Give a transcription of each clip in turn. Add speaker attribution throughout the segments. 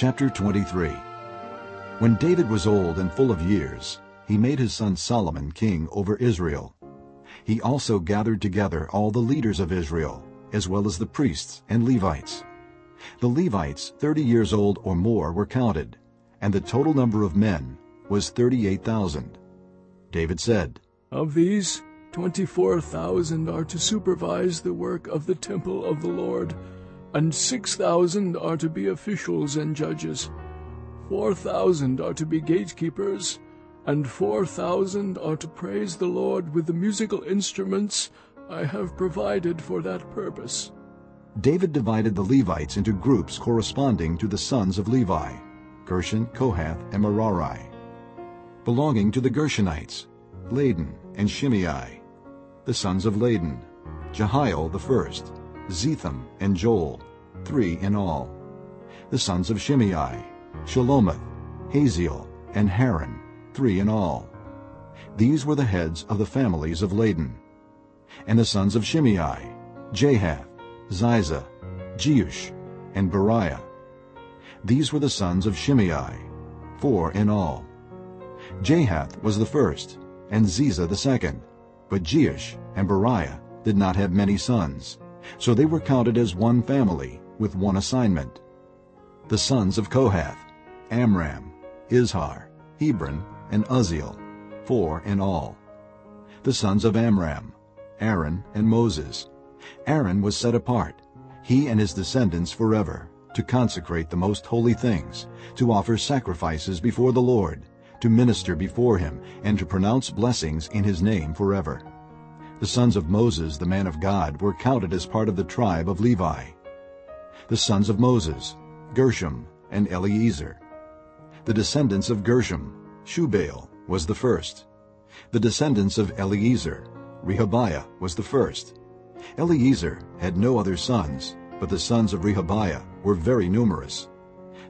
Speaker 1: Chapter 23 When David was old and full of years, he made his son Solomon king over Israel. He also gathered together all the leaders of Israel, as well as the priests and Levites. The Levites, thirty years old or more, were counted, and the total number of men was 38,000. David said,
Speaker 2: Of these, 24,000 are to supervise the work of the temple of the Lord, and 6,000 are to be officials and judges. 4,000 are to be gatekeepers, and 4,000 are to praise the Lord with the musical instruments I have provided for that purpose.
Speaker 1: David divided the Levites into groups corresponding to the sons of Levi, Gershon, Kohath, and Merari, belonging to the Gershonites, Ladan and Shimei, the sons of Ladan, Jehiel the first, Zetham and Joel, three in all, the sons of Shimei, Shelomoth, Haziel, and Haran, three in all. These were the heads of the families of Ladan. And the sons of Shimei, Jahath, Ziza, Jeush, and Beriah. These were the sons of Shimei, four in all. Jahath was the first, and Ziza the second, but Jeush and Beriah did not have many sons, so they were counted as one family with one assignment. The sons of Kohath, Amram, Izhar, Hebron, and Uzziel, four in all. The sons of Amram, Aaron and Moses. Aaron was set apart, he and his descendants forever, to consecrate the most holy things, to offer sacrifices before the Lord, to minister before him, and to pronounce blessings in his name forever. The sons of Moses, the man of God, were counted as part of the tribe of Levi. The sons of Moses, Gershom and Eliezer. The descendants of Gershom, Shubael was the first. The descendants of Eliezer, Rehabiah was the first. Eliezer had no other sons, but the sons of Rehabiah were very numerous.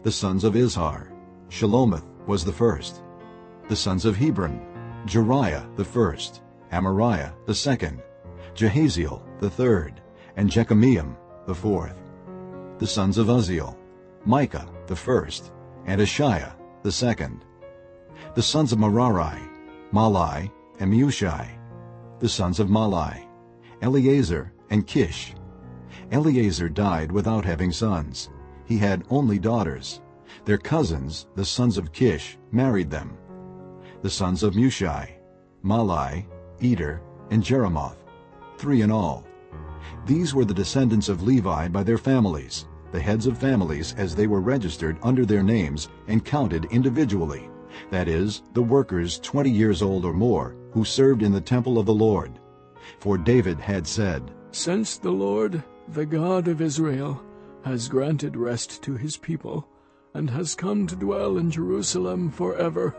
Speaker 1: The sons of Izhar, Shelomith was the first. The sons of Hebron, Jeriah the first, Amariah the second, Jahaziel the third, and Jekameam the fourth. The sons of Uzziel, Micah the first, and Isshiah the second. The sons of Merari, Mahli and Mushi. The sons of Mahli, Eleazar and Kish. Eleazar died without having sons. He had only daughters. Their cousins, the sons of Kish, married them. The sons of Mushi, Mahli, Eder, and Jerimoth, three in all. These were the descendants of Levi by their families, the heads of families as they were registered under their names and counted individually, that is, the workers 20 years old or more, who served in the temple of the Lord. For David had said,
Speaker 2: Since the Lord, the God of Israel, has granted rest to his people, and has come to dwell in Jerusalem forever,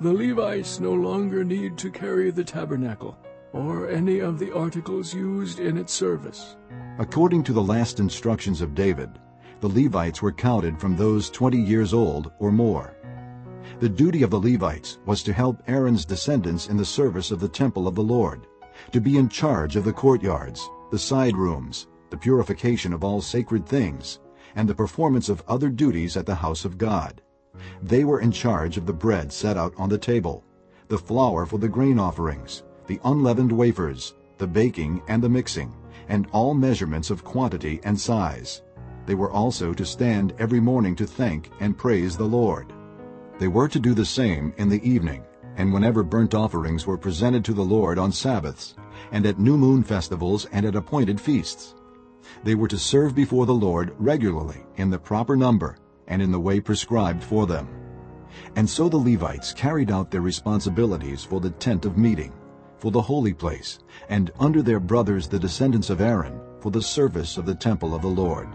Speaker 2: the Levites no longer need to carry the tabernacle, or any of the articles used in its service.
Speaker 1: According to the last instructions of David, the Levites were counted from those 20 years old or more. The duty of the Levites was to help Aaron's descendants in the service of the temple of the Lord, to be in charge of the courtyards, the side rooms, the purification of all sacred things, and the performance of other duties at the house of God. They were in charge of the bread set out on the table, the flour for the grain offerings, the unleavened wafers, the baking and the mixing, and all measurements of quantity and size. They were also to stand every morning to thank and praise the Lord. They were to do the same in the evening, and whenever burnt offerings were presented to the Lord on Sabbaths, and at new moon festivals and at appointed feasts. They were to serve before the Lord regularly in the proper number and in the way prescribed for them. And so the Levites carried out their responsibilities for the tent of meeting, for the holy place, and under their brothers the descendants of Aaron, for the service of the temple of the Lord.